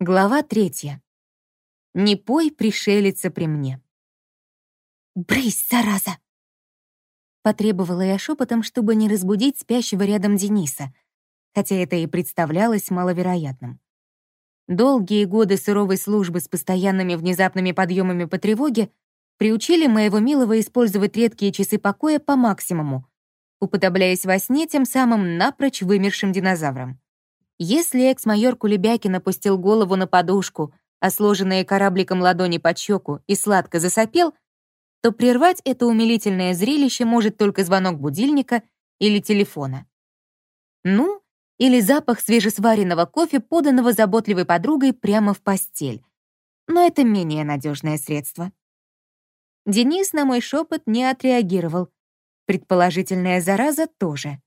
Глава третья. «Не пой, пришелица при мне». «Брысь, зараза!» Потребовала я шепотом, чтобы не разбудить спящего рядом Дениса, хотя это и представлялось маловероятным. Долгие годы суровой службы с постоянными внезапными подъемами по тревоге приучили моего милого использовать редкие часы покоя по максимуму, уподобляясь во сне тем самым напрочь вымершим динозаврам. Если экс-майор Кулебякин опустил голову на подушку, а сложенные корабликом ладони под щеку и сладко засопел, то прервать это умилительное зрелище может только звонок будильника или телефона. Ну, или запах свежесваренного кофе, поданного заботливой подругой прямо в постель. Но это менее надежное средство. Денис на мой шепот не отреагировал. Предположительная зараза тоже.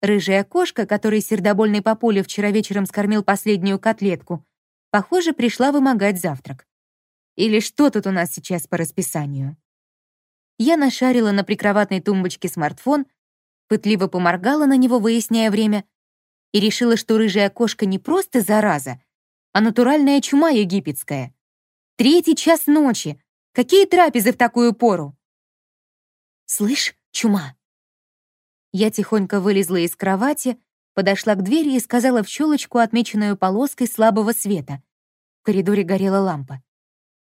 Рыжая кошка, которой сердобольный папуля вчера вечером скормил последнюю котлетку, похоже, пришла вымогать завтрак. Или что тут у нас сейчас по расписанию? Я нашарила на прикроватной тумбочке смартфон, пытливо поморгала на него, выясняя время, и решила, что рыжая кошка не просто зараза, а натуральная чума египетская. Третий час ночи. Какие трапезы в такую пору? «Слышь, чума!» Я тихонько вылезла из кровати, подошла к двери и сказала в щелочку, отмеченную полоской слабого света. В коридоре горела лампа.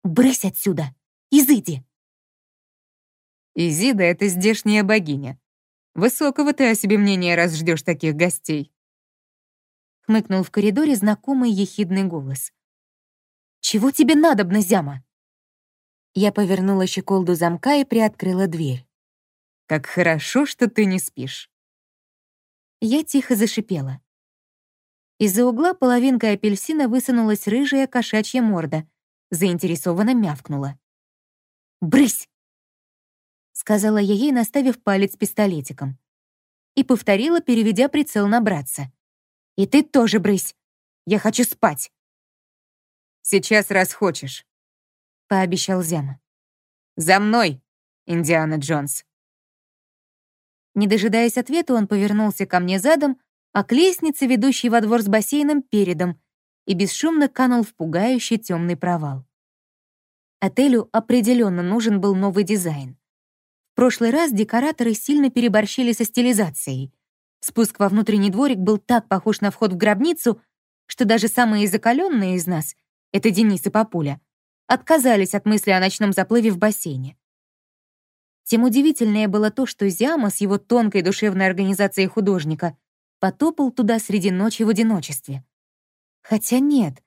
«Брысь отсюда! Изыди!» «Изида — это здешняя богиня. Высокого ты о себе мнения, раз ждешь таких гостей». Хмыкнул в коридоре знакомый ехидный голос. «Чего тебе надобно, Зяма?» Я повернула щеколду замка и приоткрыла дверь. Как хорошо, что ты не спишь. Я тихо зашипела. Из-за угла половинкой апельсина высунулась рыжая кошачья морда, заинтересованно мявкнула. «Брысь!» — сказала я ей, наставив палец пистолетиком. И повторила, переведя прицел на братца. «И ты тоже брысь! Я хочу спать!» «Сейчас раз хочешь», — пообещал Зяма. «За мной, Индиана Джонс!» Не дожидаясь ответа, он повернулся ко мне задом, а к лестнице, ведущей во двор с бассейном, передом, и бесшумно канул в пугающий темный провал. Отелю определенно нужен был новый дизайн. В прошлый раз декораторы сильно переборщили со стилизацией. Спуск во внутренний дворик был так похож на вход в гробницу, что даже самые закаленные из нас, это Денис и Папуля, отказались от мысли о ночном заплыве в бассейне. Тем удивительнее было то, что Зяма с его тонкой душевной организацией художника потопал туда среди ночи в одиночестве. Хотя нет,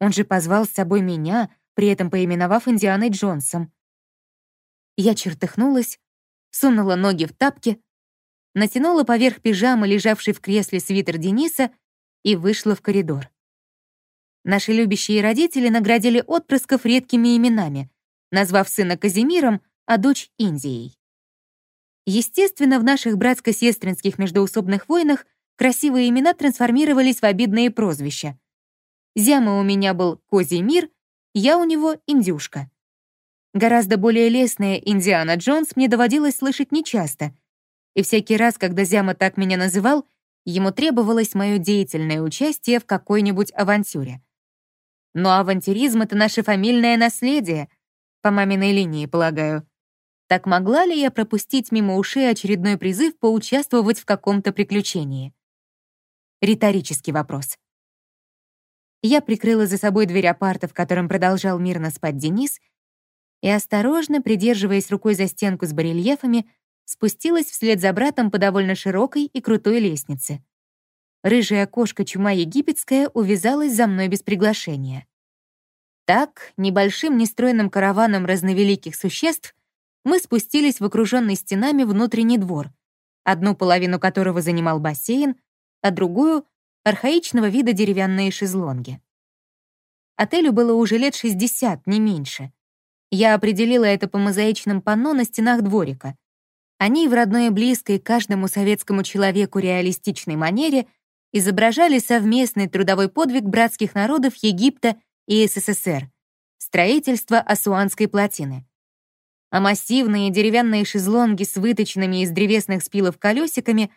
он же позвал с собой меня, при этом поименовав Индианой Джонсом. Я чертыхнулась, сунула ноги в тапки, натянула поверх пижамы, лежавший в кресле свитер Дениса, и вышла в коридор. Наши любящие родители наградили отпрысков редкими именами, назвав сына Казимиром, а дочь — Индией. Естественно, в наших братско-сестринских междоусобных войнах красивые имена трансформировались в обидные прозвища. Зяма у меня был Козий Мир, я у него Индюшка. Гораздо более лесная Индиана Джонс мне доводилось слышать нечасто, и всякий раз, когда Зяма так меня называл, ему требовалось мое деятельное участие в какой-нибудь авантюре. Но авантюризм — это наше фамильное наследие, по маминой линии, полагаю. Так могла ли я пропустить мимо ушей очередной призыв поучаствовать в каком-то приключении? Риторический вопрос. Я прикрыла за собой дверь апарта, в котором продолжал мирно спать Денис, и осторожно, придерживаясь рукой за стенку с барельефами, спустилась вслед за братом по довольно широкой и крутой лестнице. Рыжая кошка чума египетская увязалась за мной без приглашения. Так, небольшим нестройным караваном разновеликих существ мы спустились в окруженный стенами внутренний двор, одну половину которого занимал бассейн, а другую — архаичного вида деревянные шезлонги. Отелю было уже лет 60, не меньше. Я определила это по мозаичным панно на стенах дворика. Они в родной и близкой каждому советскому человеку реалистичной манере изображали совместный трудовой подвиг братских народов Египта и СССР — строительство Асуанской плотины а массивные деревянные шезлонги с выточенными из древесных спилов колесиками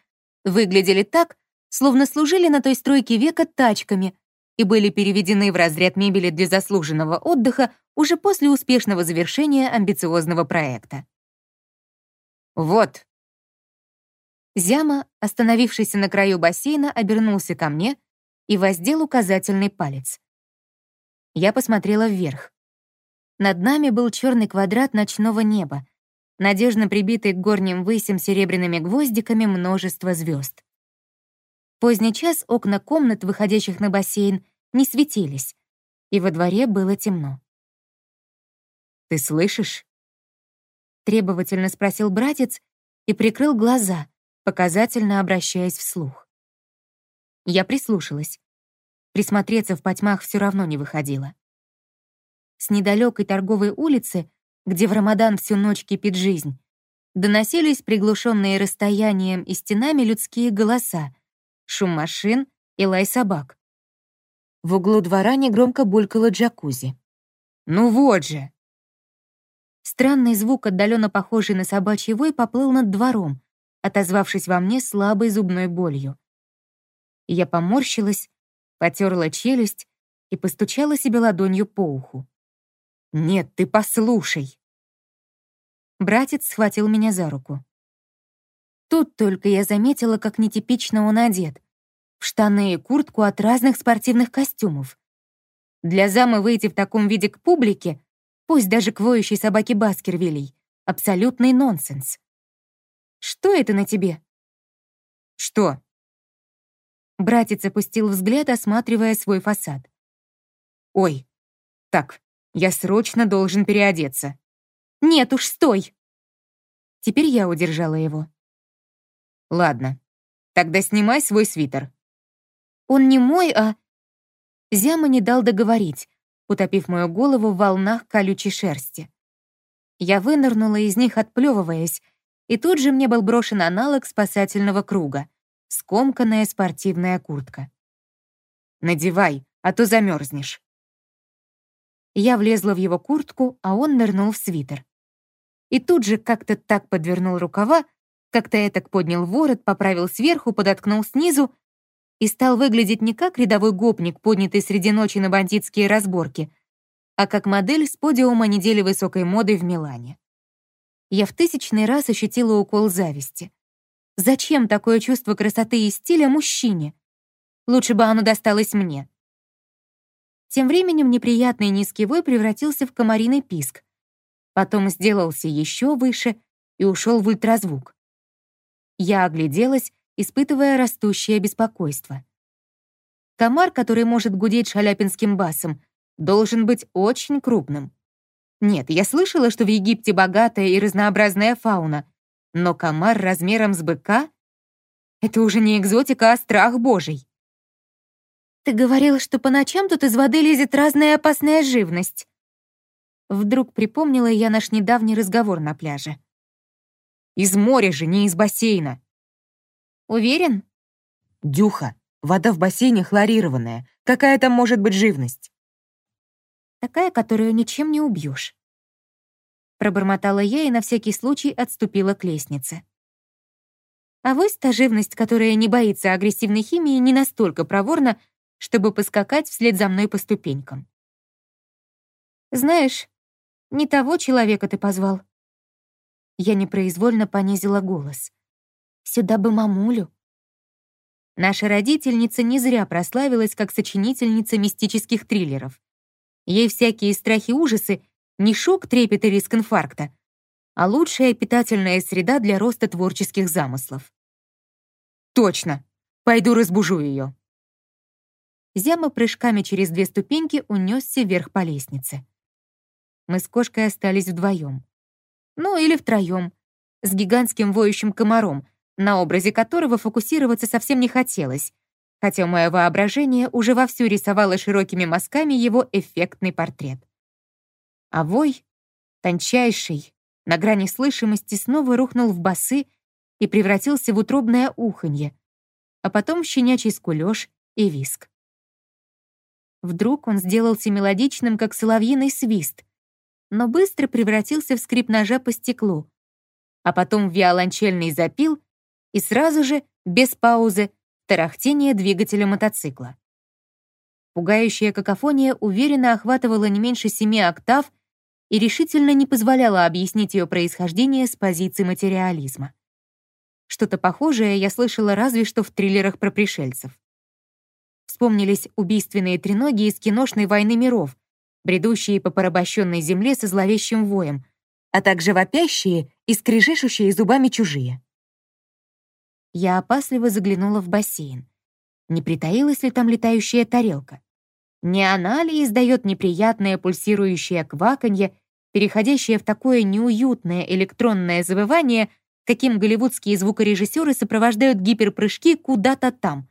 выглядели так, словно служили на той стройке века тачками и были переведены в разряд мебели для заслуженного отдыха уже после успешного завершения амбициозного проекта. «Вот». Зяма, остановившийся на краю бассейна, обернулся ко мне и воздел указательный палец. Я посмотрела вверх. Над нами был черный квадрат ночного неба, надежно прибитый к горним высям серебряными гвоздиками множество звезд. Поздний час окна комнат, выходящих на бассейн, не светились, и во дворе было темно. «Ты слышишь?» Требовательно спросил братец и прикрыл глаза, показательно обращаясь вслух. Я прислушалась. Присмотреться в потьмах все равно не выходило. С недалекой торговой улицы, где в Рамадан всю ночь кипит жизнь, доносились приглушенные расстоянием и стенами людские голоса, шум машин и лай собак. В углу двора негромко булькало джакузи. «Ну вот же!» Странный звук, отдаленно похожий на собачий вой, поплыл над двором, отозвавшись во мне слабой зубной болью. Я поморщилась, потерла челюсть и постучала себе ладонью по уху. «Нет, ты послушай!» Братец схватил меня за руку. Тут только я заметила, как нетипично он одет. В штаны и куртку от разных спортивных костюмов. Для замы выйти в таком виде к публике пусть даже к воющей собаке Баскервилей. Абсолютный нонсенс. Что это на тебе? Что? Братец опустил взгляд, осматривая свой фасад. Ой, так, я срочно должен переодеться. Нет уж, стой! Теперь я удержала его. Ладно, тогда снимай свой свитер. Он не мой, а... Зяма не дал договорить, утопив мою голову в волнах колючей шерсти. Я вынырнула из них, отплевываясь, и тут же мне был брошен аналог спасательного круга — скомканная спортивная куртка. «Надевай, а то замерзнешь». Я влезла в его куртку, а он нырнул в свитер. И тут же как-то так подвернул рукава, как-то этак поднял ворот, поправил сверху, подоткнул снизу и стал выглядеть не как рядовой гопник, поднятый среди ночи на бандитские разборки, а как модель с подиума недели высокой моды в Милане. Я в тысячный раз ощутила укол зависти. Зачем такое чувство красоты и стиля мужчине? Лучше бы оно досталось мне. Тем временем неприятный низкий вой превратился в комариный писк. Потом сделался еще выше и ушел в ультразвук. Я огляделась испытывая растущее беспокойство. Комар, который может гудеть шаляпинским басом, должен быть очень крупным. Нет, я слышала, что в Египте богатая и разнообразная фауна, но комар размером с быка — это уже не экзотика, а страх божий. «Ты говорила, что по ночам тут из воды лезет разная опасная живность». Вдруг припомнила я наш недавний разговор на пляже. «Из моря же, не из бассейна», Уверен? Дюха, вода в бассейне хлорированная. Какая там может быть живность? Такая, которую ничем не убьешь. Пробормотала я и на всякий случай отступила к лестнице. А вось та живность, которая не боится агрессивной химии, не настолько проворна, чтобы поскакать вслед за мной по ступенькам. Знаешь, не того человека ты позвал. Я непроизвольно понизила голос. Сюда бы мамулю. Наша родительница не зря прославилась как сочинительница мистических триллеров. Ей всякие страхи-ужасы не шок, трепет и риск инфаркта, а лучшая питательная среда для роста творческих замыслов. Точно! Пойду разбужу ее. Зяма прыжками через две ступеньки унесся вверх по лестнице. Мы с кошкой остались вдвоем. Ну, или втроем, с гигантским воющим комаром, на образе которого фокусироваться совсем не хотелось, хотя мое воображение уже вовсю рисовало широкими мазками его эффектный портрет. А вой, тончайший, на грани слышимости, снова рухнул в басы и превратился в утробное уханье, а потом щенячий скулёж и виск. Вдруг он сделался мелодичным, как соловьиный свист, но быстро превратился в скрип ножа по стеклу, а потом в виолончельный запил и сразу же, без паузы, тарахтение двигателя мотоцикла. Пугающая какофония уверенно охватывала не меньше семи октав и решительно не позволяла объяснить ее происхождение с позиции материализма. Что-то похожее я слышала разве что в триллерах про пришельцев. Вспомнились убийственные треноги из киношной «Войны миров», бредущие по порабощенной земле со зловещим воем, а также вопящие и скрежещущие зубами чужие. Я опасливо заглянула в бассейн. Не притаилась ли там летающая тарелка? Не она ли издает неприятное пульсирующее кваканье, переходящее в такое неуютное электронное завывание, каким голливудские звукорежиссеры сопровождают гиперпрыжки куда-то там.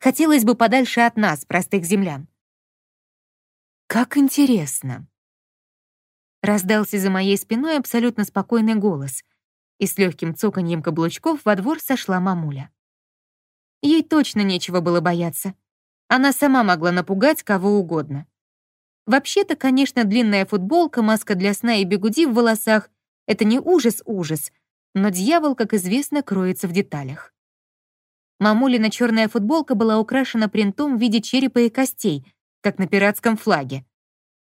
Хотелось бы подальше от нас, простых землян. Как интересно. Раздался за моей спиной абсолютно спокойный голос, и с легким цоканьем каблучков во двор сошла мамуля. Ей точно нечего было бояться. Она сама могла напугать кого угодно. Вообще-то, конечно, длинная футболка, маска для сна и бегуди в волосах — это не ужас-ужас, но дьявол, как известно, кроется в деталях. Мамулина черная футболка была украшена принтом в виде черепа и костей, как на пиратском флаге.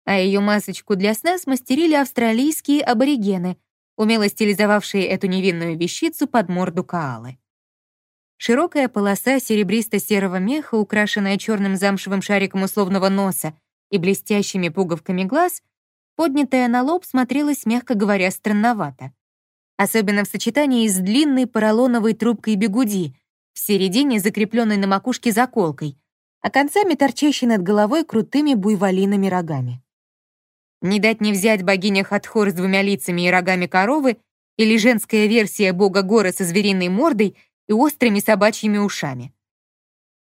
А ее масочку для сна смастерили австралийские аборигены, умело стилизовавшие эту невинную вещицу под морду Каалы. Широкая полоса серебристо-серого меха, украшенная черным замшевым шариком условного носа и блестящими пуговками глаз, поднятая на лоб, смотрелась, мягко говоря, странновато особенно в сочетании с длинной поролоновой трубкой бегуди, в середине закрепленной на макушке заколкой, а концами торчащей над головой крутыми буйволиными рогами. Не дать не взять богиня Хатхор с двумя лицами и рогами коровы или женская версия бога Гора со звериной мордой и острыми собачьими ушами.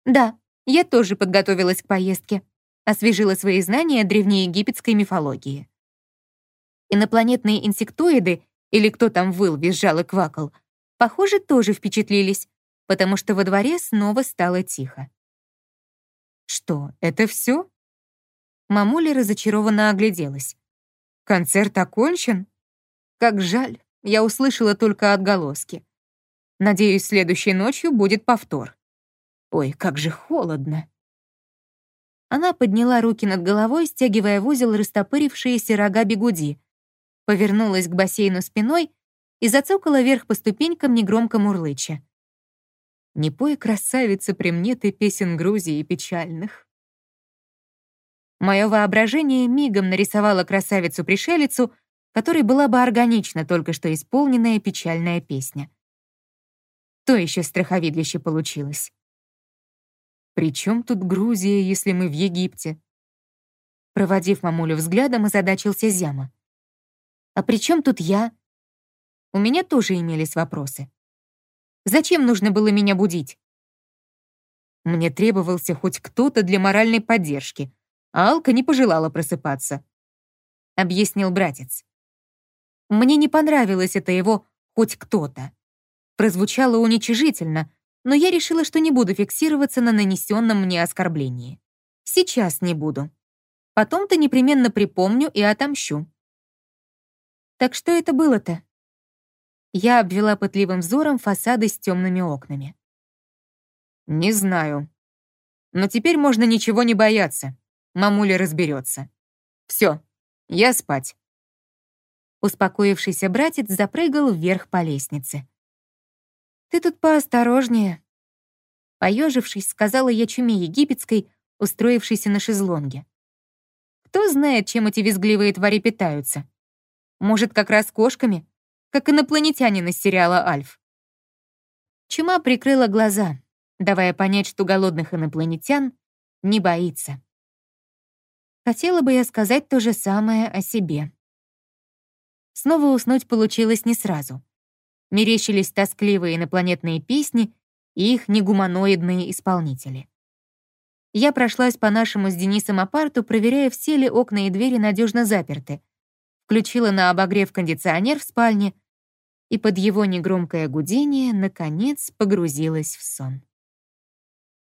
Да, я тоже подготовилась к поездке, освежила свои знания древнеегипетской мифологии. Инопланетные инсектоиды или кто там выл, визжал и квакал, похоже, тоже впечатлились, потому что во дворе снова стало тихо. «Что, это все? Мамуля разочарованно огляделась. «Концерт окончен? Как жаль, я услышала только отголоски. Надеюсь, следующей ночью будет повтор. Ой, как же холодно!» Она подняла руки над головой, стягивая в узел растопырившиеся рога бегуди, повернулась к бассейну спиной и зацокала вверх по ступенькам негромко мурлыча. «Не пой, красавица, при мне ты песен Грузии печальных». Мое воображение мигом нарисовало красавицу-пришелицу, которой была бы органична только что исполненная печальная песня. То еще страховидлище получилось. «При чем тут Грузия, если мы в Египте?» Проводив мамулю взглядом, озадачился Зяма. А при чем тут я? У меня тоже имелись вопросы. Зачем нужно было меня будить? Мне требовался хоть кто-то для моральной поддержки, а Алка не пожелала просыпаться. Объяснил братец. Мне не понравилось это его «хоть кто-то». Прозвучало уничижительно, но я решила, что не буду фиксироваться на нанесенном мне оскорблении. Сейчас не буду. Потом-то непременно припомню и отомщу. Так что это было-то? Я обвела пытливым взором фасады с темными окнами. Не знаю. Но теперь можно ничего не бояться. Мамуля разберется. Все, я спать. Успокоившийся братец запрыгал вверх по лестнице. «Ты тут поосторожнее», — поежившись, сказала я чуме египетской, устроившейся на шезлонге. «Кто знает, чем эти визгливые твари питаются? Может, как раз кошками? Как инопланетянин из сериала «Альф». Чума прикрыла глаза, давая понять, что голодных инопланетян не боится. Хотела бы я сказать то же самое о себе. Снова уснуть получилось не сразу. Мерещились тоскливые инопланетные песни и их негуманоидные исполнители. Я прошлась по нашему с Денисом апарту, проверяя, все ли окна и двери надежно заперты, включила на обогрев кондиционер в спальне и под его негромкое гудение, наконец, погрузилась в сон.